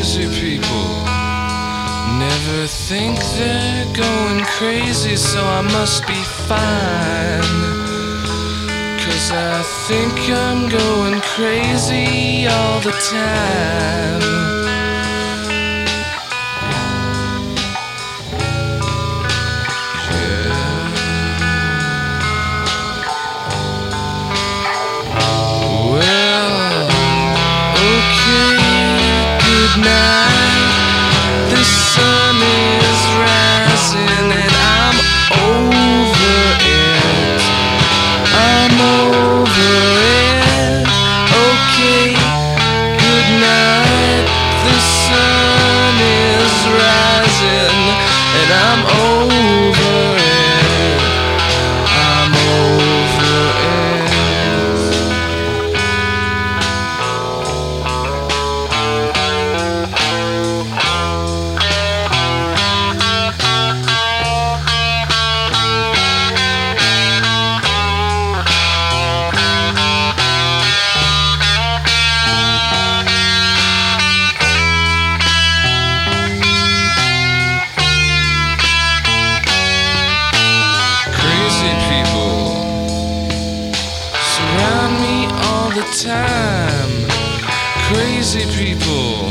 crazy people never think they're going crazy, so I must be fine. Cause I think I'm going crazy all the time. The sun is rising and I'm over it. I'm over it. Okay, good night. The sun is rising and I'm time. Crazy people,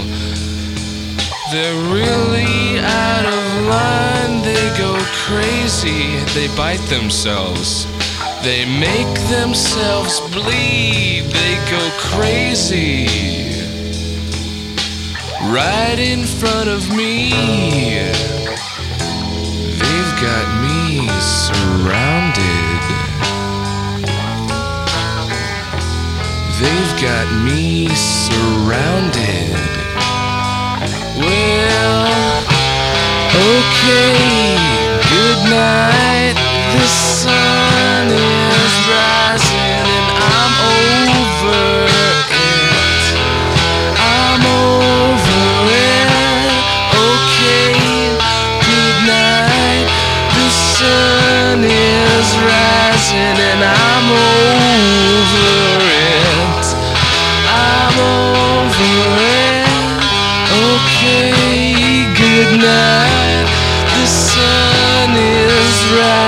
they're really out of line. They go crazy, they bite themselves. They make themselves bleed, they go crazy. Right in front of me. They've got me got me surrounded. Well, okay, Okay, good night. The sun is rising.